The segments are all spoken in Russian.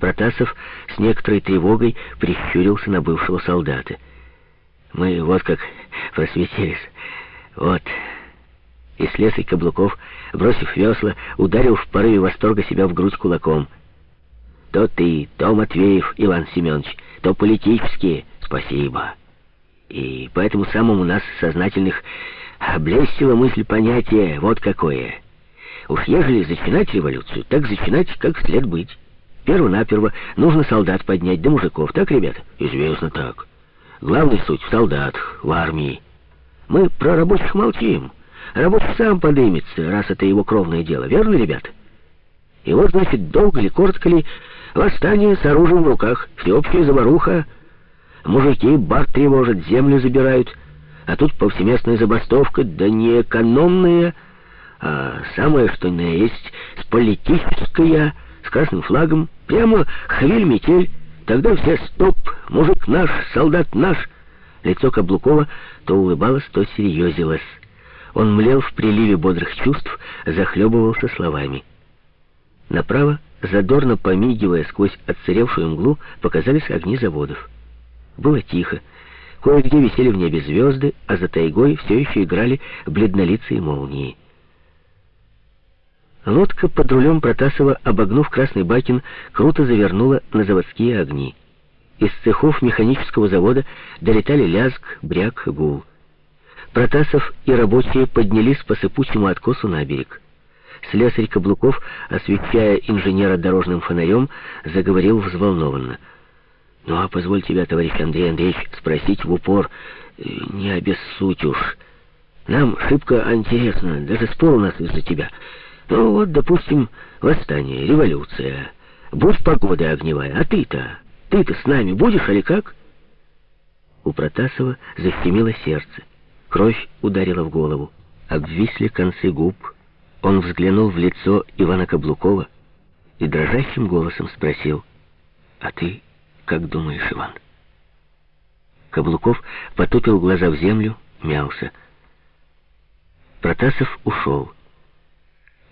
Протасов с некоторой тревогой прищурился на бывшего солдата. Мы вот как просветились. Вот. И слесарь Каблуков, бросив весла, ударил в порыве восторга себя в грудь кулаком. То ты, то Матвеев Иван Семенович, то политические. Спасибо. И поэтому самому нас, сознательных, облестила мысль понятия вот какое. Уж ежели зачинать революцию, так зачинать как след быть. Перво-наперво нужно солдат поднять, да мужиков. Так, ребята? Известно так. Главная суть в солдатах, в армии. Мы про рабочих молчим. Рабочий сам подымется, раз это его кровное дело. Верно, ребята? И вот, значит, долго ли, коротко ли, восстание с оружием в руках, всеобщая заваруха. Мужики бар тревожат, землю забирают. А тут повсеместная забастовка, да не экономная, а самое, что на есть, с политическая, с красным флагом, прямо хвель-метель. Тогда все стоп, мужик наш, солдат наш. Лицо Каблукова то улыбалось, то серьезилось. Он млел в приливе бодрых чувств, захлебывался словами. Направо, задорно помигивая сквозь отсыревшую мглу, показались огни заводов. Было тихо. Кое-где висели в небе звезды, а за тайгой все еще играли бледнолицые молнии. Лодка под рулем Протасова, обогнув Красный Бакин, круто завернула на заводские огни. Из цехов механического завода долетали лязг, бряк, гул. Протасов и рабочие поднялись по сыпучему откосу на берег. Слесарь Каблуков, освещая инженера дорожным фонарем, заговорил взволнованно. «Ну а позволь тебя, товарищ Андрей Андреевич, спросить в упор, э, не обессудь уж. Нам шибко интересно, даже спор у нас из-за тебя». Ну вот, допустим, восстание, революция. Будь погода огневая, а ты-то, ты-то с нами будешь или как? У Протасова защемило сердце. Кровь ударила в голову. Обвисли концы губ. Он взглянул в лицо Ивана Каблукова и дрожащим голосом спросил, «А ты как думаешь, Иван?» Каблуков потупил глаза в землю, мялся. Протасов ушел.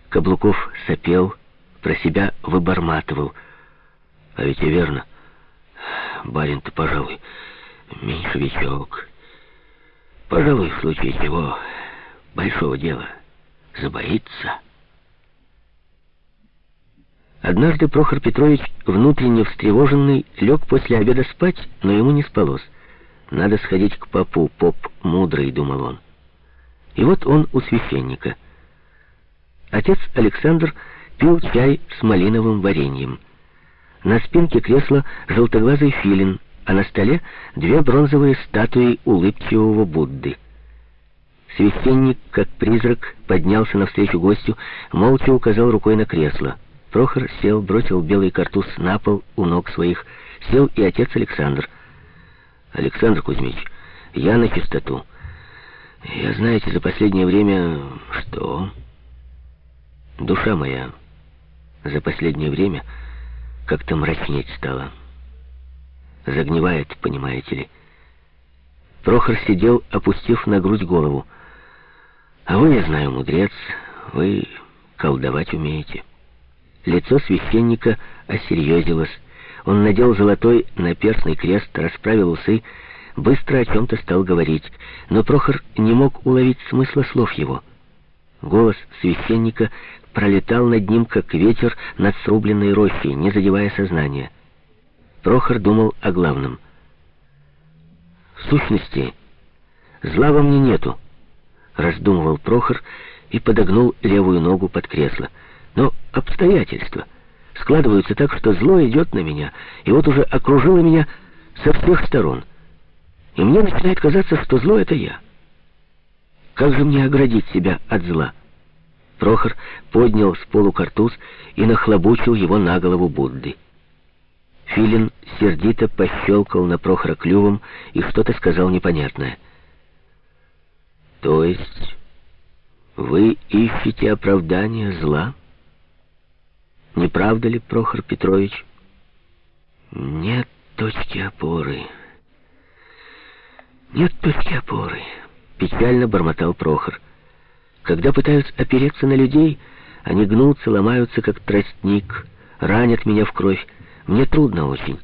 Каблуков сопел, про себя выборматывал. А ведь и верно. Барин-то, пожалуй, меньшевичок. Пожалуй, в случае чего большого дела забоится. Однажды Прохор Петрович, внутренне встревоженный, лег после обеда спать, но ему не спалось. Надо сходить к попу, поп мудрый, думал он. И вот он у священника — Отец Александр пил чай с малиновым вареньем. На спинке кресла желтоглазый филин, а на столе две бронзовые статуи улыбчивого Будды. Священник, как призрак, поднялся навстречу гостю, молча указал рукой на кресло. Прохор сел, бросил белый картуз на пол у ног своих. Сел и отец Александр. «Александр Кузьмич, я на чистоту. Я, знаете, за последнее время... Что?» Душа моя за последнее время как-то мрачнеть стала. Загнивает, понимаете ли. Прохор сидел, опустив на грудь голову. А вы, я знаю, мудрец, вы колдовать умеете. Лицо священника осерьезилось. Он надел золотой наперстный крест, расправил усы, быстро о чем-то стал говорить, но Прохор не мог уловить смысла слов его. Голос священника пролетал над ним, как ветер над срубленной рощей, не задевая сознания. Прохор думал о главном. «В сущности, зла во мне нету», — раздумывал Прохор и подогнул левую ногу под кресло. «Но обстоятельства складываются так, что зло идет на меня, и вот уже окружило меня со всех сторон. И мне начинает казаться, что зло — это я. Как же мне оградить себя от зла?» Прохор поднял с полу картуз и нахлобучил его на голову Будды. Филин сердито пощелкал на Прохора клювом и что-то сказал непонятное. «То есть вы ищете оправдание зла? Не правда ли, Прохор Петрович?» «Нет точки опоры. Нет точки опоры», — печально бормотал Прохор. Когда пытаются опереться на людей, они гнутся, ломаются, как тростник, ранят меня в кровь. Мне трудно очень.